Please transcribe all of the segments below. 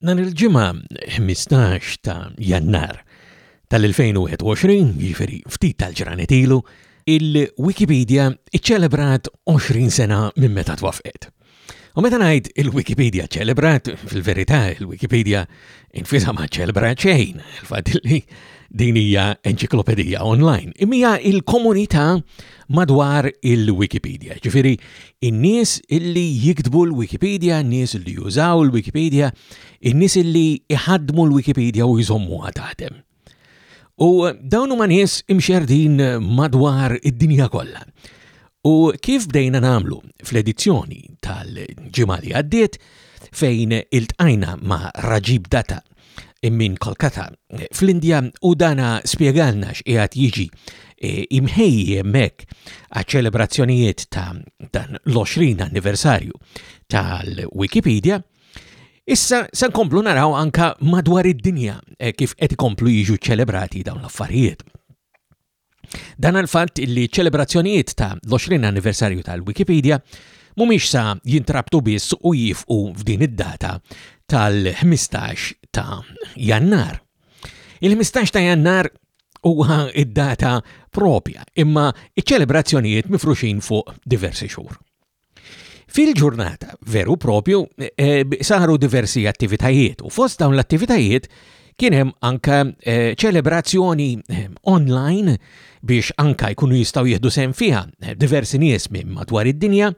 Nan il-ġimma 15 ta' jannar tal-2021, jiferi ftit tal-ġranet ilu, il-Wikipedia iċċelebrat 20 sena minn meta twafqet. U meta ngħid il-Wikipedia ċelebrat, fil-verità il-Wikipedia infisa ma ċelebrat xejn, il-fatt li din hija enċiklopedija online. Imija il-komunità madwar il-Wikipedia. Ġifieri in-nies illi jiktbu l-Wikipedia, n-nies illi jużaw l-Wikipedia, in-nies illi iħadmu l-Wikipedia u jżommu taħdem. U dawn huma nies imxerdin madwar id-dinja kollha. U kif bdejna namlu fl-edizzjoni tal-ġimali għaddiet fejn il-tajna ma' Raġib Data minn Kolkata fl-Indja u dana spiegalna x'qiegħed jiġi e, imħejji hemmhekk għaċ-ċelebrazzjonijiet ta' dan l-20 anniversarju tal-Wikipedia, issa se nkomplu naraw anka madwar id-dinja e, kif qed ikomplu jiġu ċelebrati dawn l-affarijiet. Dan għal-fatt li ċelebrazzjonijiet ta' l-20 anniversarju tal-Wikipedia mumiex sa jintrabtu biss u jifqu f'din id-data tal-15 ta' jannar. Il-15 ta' jannar huwa id-data propja, imma iċ-ċelebrazzjonijiet mifruxin fuq diversi xhur. Fil-ġurnata, veru propju, e, saru diversi attivitajiet u fost dawn l-attivitajiet kien hemm anka e, ċelebrazzjoni e, online biex anka jkunu jistgħu jieħdu sem fiha e, diversi nies minn madwar id-dinja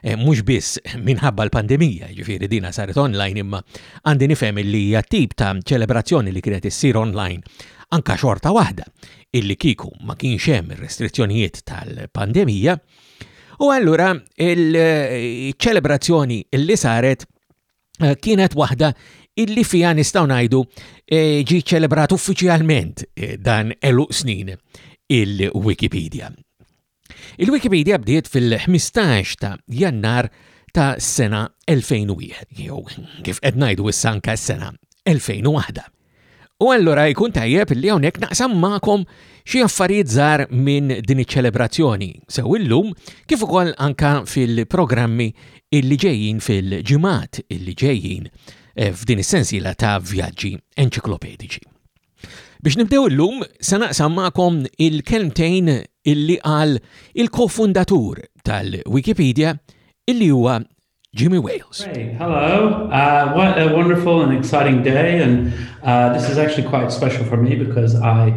Eh, mhux biss minħabba l-pandemija, ġifieri dina saret online imma għandi nifhem li hija tip ta' ċelebrazzjoni li kienet issir online anka xorta waħda illi kiku ma kienx hemm ir-restrizzjonijiet tal-pandemija. U allura il-ċelebrazzjoni illi saret eh, kienet waħda illi fija nistaw najdu eh, ġi ċelebrat uffiċjalment dan eluq snin il-Wikipedia. Il-Wikipedia bdiet fil-15 ta' jannar ta' sena 2001, jew kif qed ngħidu issa anke s-sena 2001. U allura jkun tajjeb li hawnhekk naqsam magħkom xi affarijiet żgħar minn din iċ-ċelebrazzjoni sew illum kif ukoll anka fil-programmi illi ġejjin fil-ġimgħat illi ġejjin eh, f'din is-sensiela ta' vjaġġi enċiklopediċi. Biex nibdew illum se naqsam magħkom il-kelmtejn illi qal il-kofundatur tal-Wikipedia illi huwa Jimmy Wales. Hey, Hello. Uh, what a wonderful and exciting day. And uh, this is actually quite special for me because I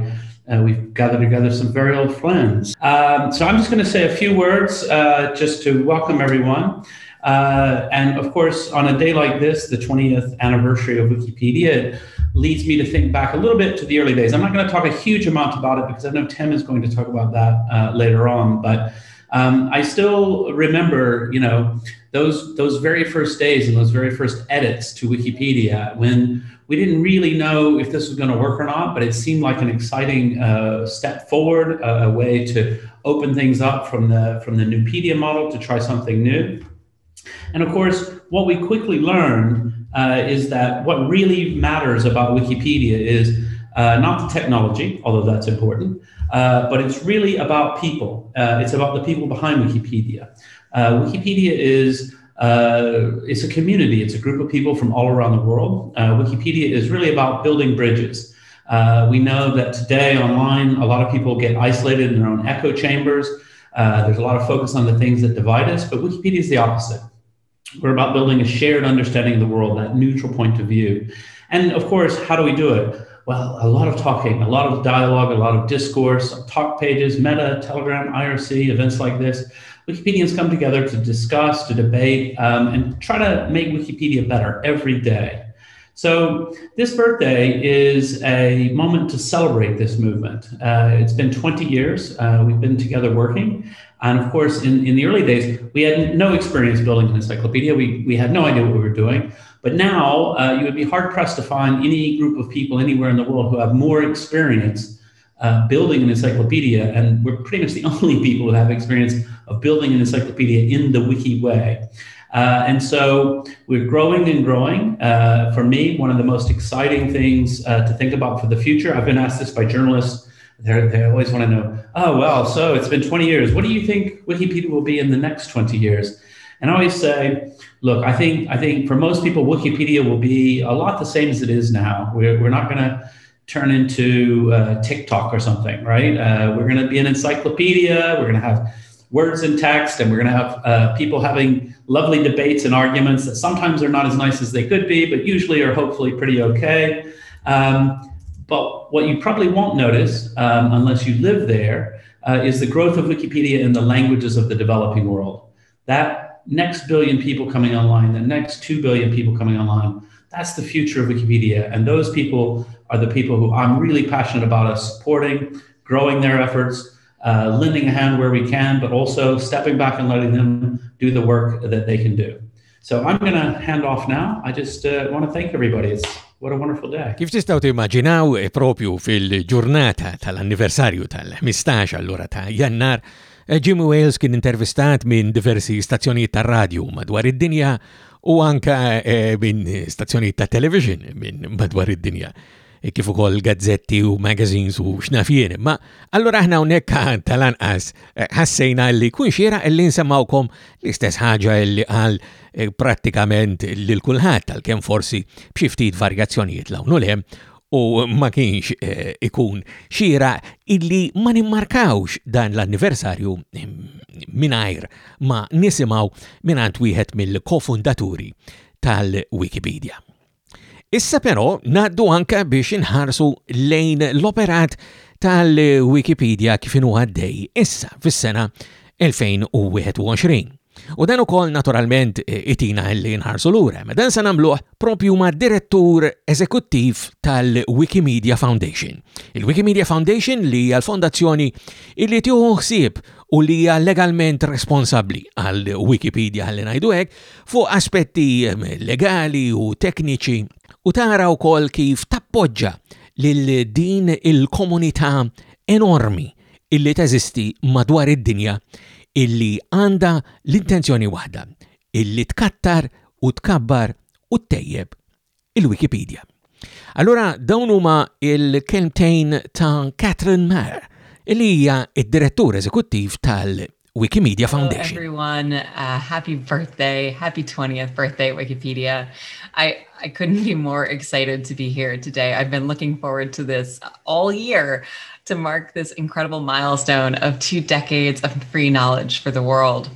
uh, we've gathered together some very old friends. Um, so I'm just going to say a few words uh, just to welcome everyone. Uh, and of course, on a day like this, the 20th anniversary of Wikipedia, leads me to think back a little bit to the early days. I'm not going to talk a huge amount about it because I know Tim is going to talk about that uh, later on. But um, I still remember, you know, those those very first days and those very first edits to Wikipedia when we didn't really know if this was going to work or not, but it seemed like an exciting uh, step forward, a, a way to open things up from the from the Nupedia model to try something new. And of course, what we quickly learned uh, is that what really matters about Wikipedia is uh, not the technology, although that's important, uh, but it's really about people. Uh, it's about the people behind Wikipedia. Uh, Wikipedia is uh, it's a community. It's a group of people from all around the world. Wikipedia is really about building bridges. we know that today online, a lot of people get isolated in their own echo chambers. there's a lot of focus on the things that divide us, but Wikipedia is the opposite. We're about building a shared understanding of the world, that neutral point of view. And of course, how do we do it? Well, a lot of talking, a lot of dialogue, a lot of discourse, talk pages, Meta, Telegram, IRC, events like this. Wikipedians come together to discuss, to debate, um, and try to make Wikipedia better every day. So, this birthday is a moment to celebrate this movement. Uh, it's been 20 years. Uh, we've been together working. And of course, in, in the early days, we had no experience building an encyclopedia. We, we had no idea what we were doing. But now uh, you would be hard pressed to find any group of people anywhere in the world who have more experience uh, building an encyclopedia. And we're pretty much the only people who have experience of building an encyclopedia in the wiki way. Uh, and so we're growing and growing. Uh, for me, one of the most exciting things uh, to think about for the future, I've been asked this by journalists they they always want to know, oh, well, so it's been 20 years. What do you think Wikipedia will be in the next 20 years? And I always say, look, I think I think for most people, Wikipedia will be a lot the same as it is now. We're, we're not going to turn into uh, TikTok or something, right? Uh, we're going to be an encyclopedia. We're going to have words and text, and we're going to have uh, people having lovely debates and arguments that sometimes are not as nice as they could be, but usually are hopefully pretty okay. Um, but what you probably won't notice, um, unless you live there, uh, is the growth of Wikipedia in the languages of the developing world. That next billion people coming online, the next 2 billion people coming online, that's the future of Wikipedia. And those people are the people who I'm really passionate about us supporting, growing their efforts, uh, lending a hand where we can, but also stepping back and letting them do the work that they can do. So I'm going to hand off now. I just uh, want to thank everybody. It's what a wonderful day. Kif tistaw timmaġinaw e propju fil-ġurnata tal-anniversarju tal-15 allura ta' jannar, eh, Jim Wales kien intervistat minn diversi stazzjonijiet ta' radio madwar id-dinja u anka eh, minn stazzjonijiet ta' television minn madwar id-dinja. E kif ukoll gazzetti u magazines u xnafjien. Ma allura aħna hawnhekk tal-anqas eh, ħassejna li kun xiera li nsemawkom l-istess ħaġa li qal eh, prattikament lil kulħadd tal-kemm forsi b'xi ftit varjazzjonijiet l'awnu le u ma kienx eh, ikun xira illi ma nimmarkawx dan l-anniversarju mm, minajr ma nisimaw minant wieħed mill-kofundaturi tal-Wikipedia. Issa però naddu anka biex inħarsu lejn l-operat tal-Wikipedia kif inhu għaddej issa fis-sena 2021. U dan ukoll naturalment eh, itina li nħarsu lura, ma dan se nagħmluh propju ma' direttur eżekuttiv tal-Wikimedia Foundation. Il-Wikimedia Foundation li hija l-fondazzjoni illi tieħu ħsieb u li hija legalment responsabbli għal Wikipedia ħalli ngħidu hekk fuq aspetti eh, legali u tekniċi u tara wkoll kif tappoġġa lil din il-komunità enormi illi teżisti madwar id-dinja illi għanda l-intenzjoni waħda illi tkattar u tkabbar u tejjeb il-Wikipedia. Allora dawn huma il-kelmtejn ta' Catherine Maher illi hija id-direttur eżekuttiv tal- Wikimedia Foundation. Hello everyone, uh, happy birthday, happy 20th birthday, Wikipedia. I, I couldn't be more excited to be here today. I've been looking forward to this all year to mark this incredible milestone of two decades of free knowledge for the world.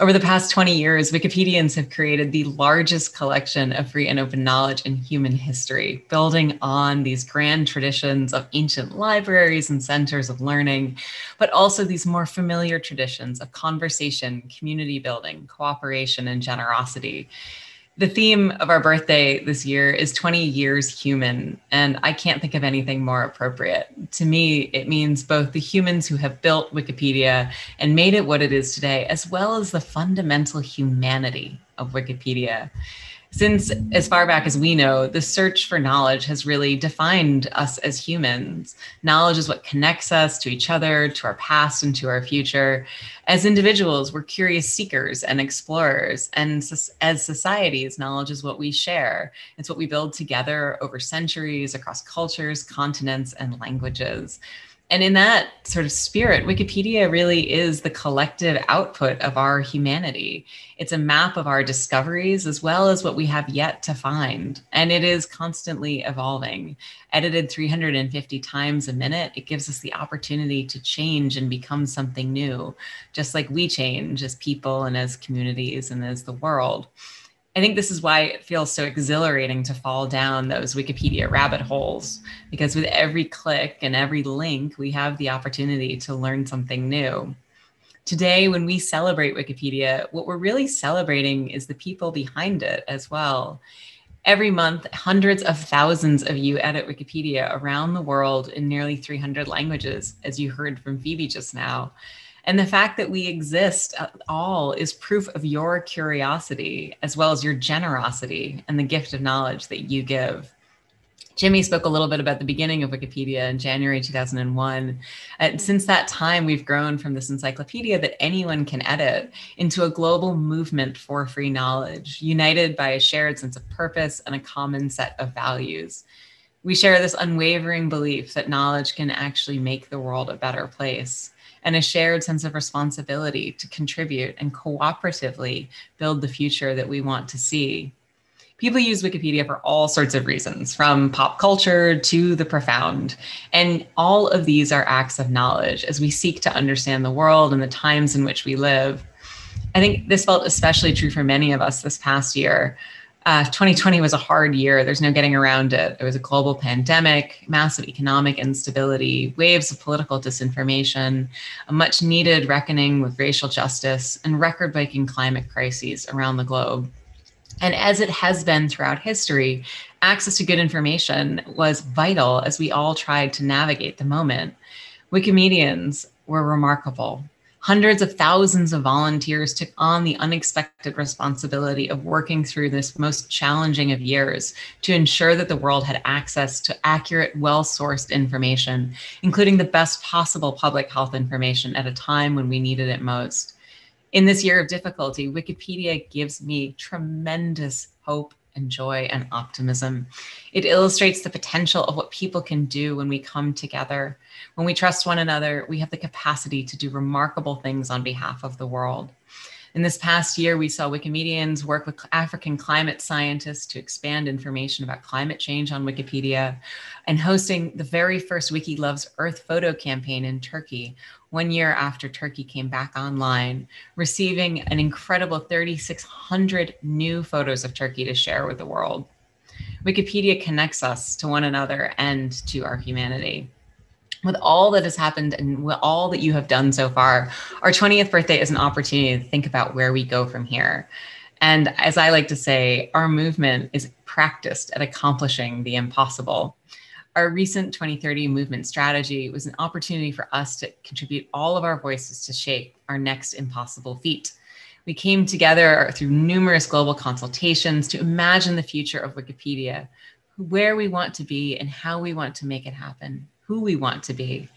Over the past 20 years, Wikipedians have created the largest collection of free and open knowledge in human history, building on these grand traditions of ancient libraries and centers of learning, but also these more familiar traditions of conversation, community building, cooperation, and generosity the theme of our birthday this year is 20 years human, and I can't think of anything more appropriate. To me, it means both the humans who have built Wikipedia and made it what it is today, as well as the fundamental humanity of Wikipedia since as far back as we know, the search for knowledge has really defined us as humans. Knowledge is what connects us to each other, to our past, and to our future. As individuals, we're curious seekers and explorers. And as societies, knowledge is what we share. It's what we build together over centuries across cultures, continents, and languages. And in that sort of spirit, Wikipedia really is the collective output of our humanity. It's a map of our discoveries as well as what we have yet to find. And it is constantly evolving. Edited 350 times a minute, it gives us the opportunity to change and become something new, just like we change as people and as communities and as the world. I think this is why it feels so exhilarating to fall down those Wikipedia rabbit holes, because with every click and every link, we have the opportunity to learn something new. Today, when we celebrate Wikipedia, what we're really celebrating is the people behind it as well. Every month, hundreds of thousands of you edit Wikipedia around the world in nearly 300 languages, as you heard from Phoebe just now. And the fact that we exist at all is proof of your curiosity as well as your generosity and the gift of knowledge that you give. Jimmy spoke a little bit about the beginning of Wikipedia in January 2001. And uh, since that time, we've grown from this encyclopedia that anyone can edit into a global movement for free knowledge, united by a shared sense of purpose and a common set of values. We share this unwavering belief that knowledge can actually make the world a better place and a shared sense of responsibility to contribute and cooperatively build the future that we want to see. People use Wikipedia for all sorts of reasons, from pop culture to the profound. And all of these are acts of knowledge as we seek to understand the world and the times in which we live. I think this felt especially true for many of us this past year. Uh, 2020 was a hard year. There's no getting around it. It was a global pandemic, massive economic instability, waves of political disinformation, a much needed reckoning with racial justice, and record breaking climate crises around the globe. And as it has been throughout history, access to good information was vital as we all tried to navigate the moment. Wikimedians were remarkable. Hundreds of thousands of volunteers took on the unexpected responsibility of working through this most challenging of years to ensure that the world had access to accurate, well sourced information, including the best possible public health information at a time when we needed it most. In this year of difficulty, Wikipedia gives me tremendous hope and joy and optimism. It illustrates the potential of what people can do when we come together. When we trust one another, we have the capacity to do remarkable things on behalf of the world. In this past year, we saw Wikimedians work with African climate scientists to expand information about climate change on Wikipedia and hosting the very first Wiki Loves Earth photo campaign in Turkey, one year after Turkey came back online, receiving an incredible 3,600 new photos of Turkey to share with the world. Wikipedia connects us to one another and to our humanity. With all that has happened and all that you have done so far, our 20th birthday is an opportunity to think about where we go from here. And as I like to say, our movement is practiced at accomplishing the impossible. Our recent 2030 movement strategy was an opportunity for us to contribute all of our voices to shape our next impossible feat. We came together through numerous global consultations to imagine the future of Wikipedia, where we want to be and how we want to make it happen, who we want to be.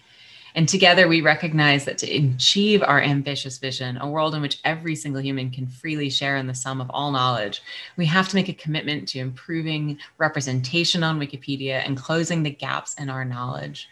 And together we recognize that to achieve our ambitious vision, a world in which every single human can freely share in the sum of all knowledge, we have to make a commitment to improving representation on Wikipedia and closing the gaps in our knowledge.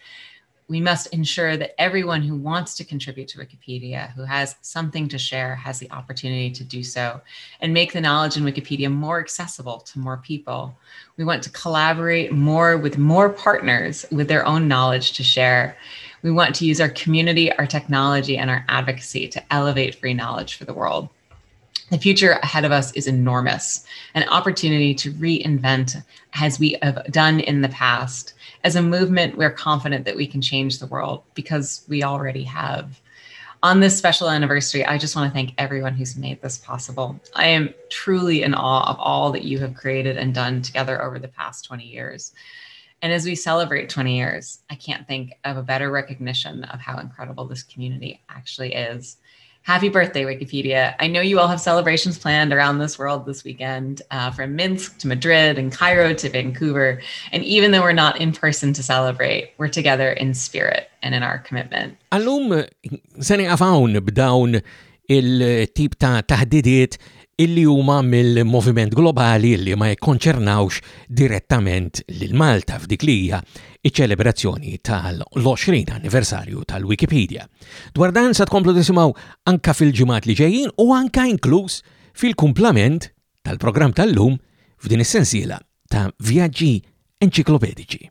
We must ensure that everyone who wants to contribute to Wikipedia, who has something to share, has the opportunity to do so and make the knowledge in Wikipedia more accessible to more people. We want to collaborate more with more partners with their own knowledge to share. We want to use our community, our technology, and our advocacy to elevate free knowledge for the world. The future ahead of us is enormous, an opportunity to reinvent as we have done in the past. As a movement, we're confident that we can change the world because we already have. On this special anniversary, I just want to thank everyone who's made this possible. I am truly in awe of all that you have created and done together over the past 20 years. And as we celebrate 20 years, I can't think of a better recognition of how incredible this community actually is. Happy birthday, Wikipedia. I know you all have celebrations planned around this world this weekend, uh, from Minsk to Madrid and Cairo to Vancouver. And even though we're not in person to celebrate, we're together in spirit and in our commitment. Allum, sani il-tip ta' taħdidiet illi huma mill-moviment globali illi ma jikkonċernawx direttament lil Malta f'dik li hija iċ-ċelebrazzjoni tal-20 anniversarju tal-Wikipedia. Dwar dan sa tkomplu tisimgħu anka fil-ġimgħat li ġejjin u anka inkluż fil-kumplament tal-programm tal-lum f'din is-sensiela ta' vjaġġi enċiklopedici.